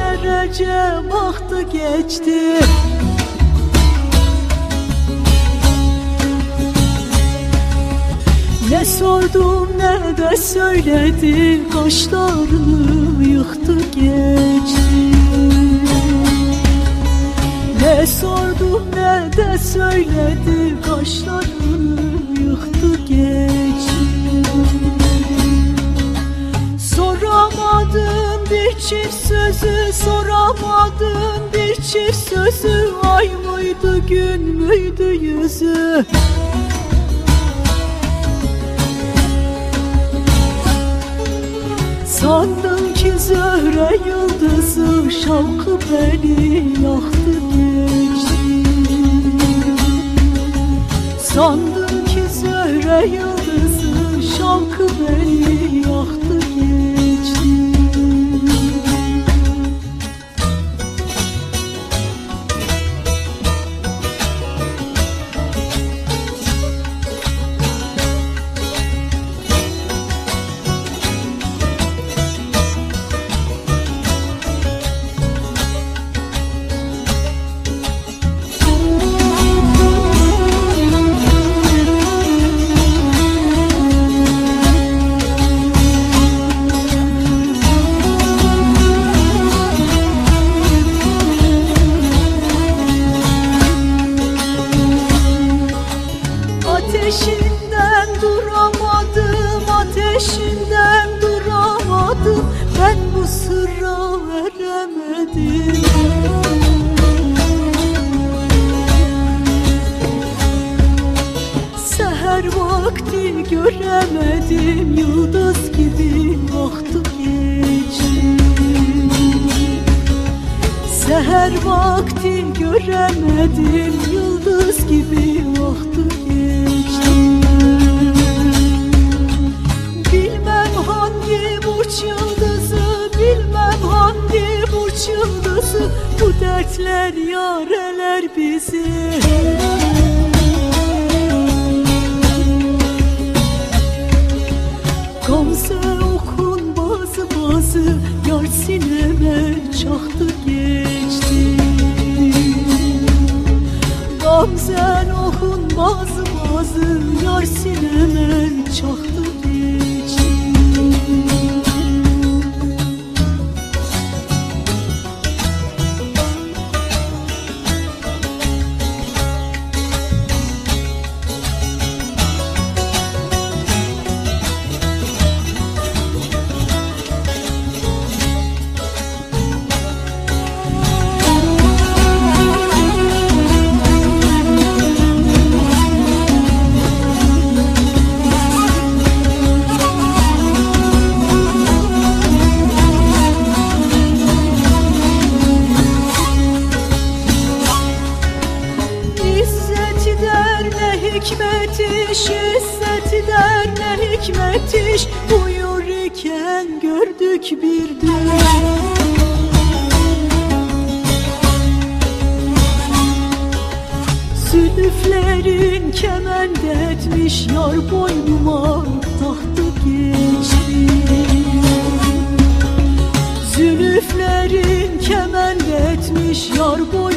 aymaydı geçti. Ne sordum ne de söyledi Kaşlarını yıktı geçti. Ne sordum ne de söyledi Kaşlarını yıktı geçti çift sözü Soramadın bir çift sözü Ay mıydı gün müydü yüzü? Sandım ki zöhre yıldızı Şavkı beni yaktı geçti Sandım ki zöhre yıldızı Şavkı beni yaktı geçti Ateşinden duramadım, ateşinden duramadım. Ben bu sırra veremedim. Seher vakti göremedim, yıldız gibi aktı geçti Seher vakti göremedim Yıldız gibi vakti geçti yıldızı Bu dertler yareler bizi. Gamze okun bazı bazı Yar sineme çaktı geçti. Gamzen okun bazı bazı Yar sineme çaktı ne hikmet iş İzzet der ne hikmet iş. Uyur iken gördük bir düş Zülüflerin kement etmiş Yar boynuma tahtı geçti Zülüflerin kement etmiş Yar boynuma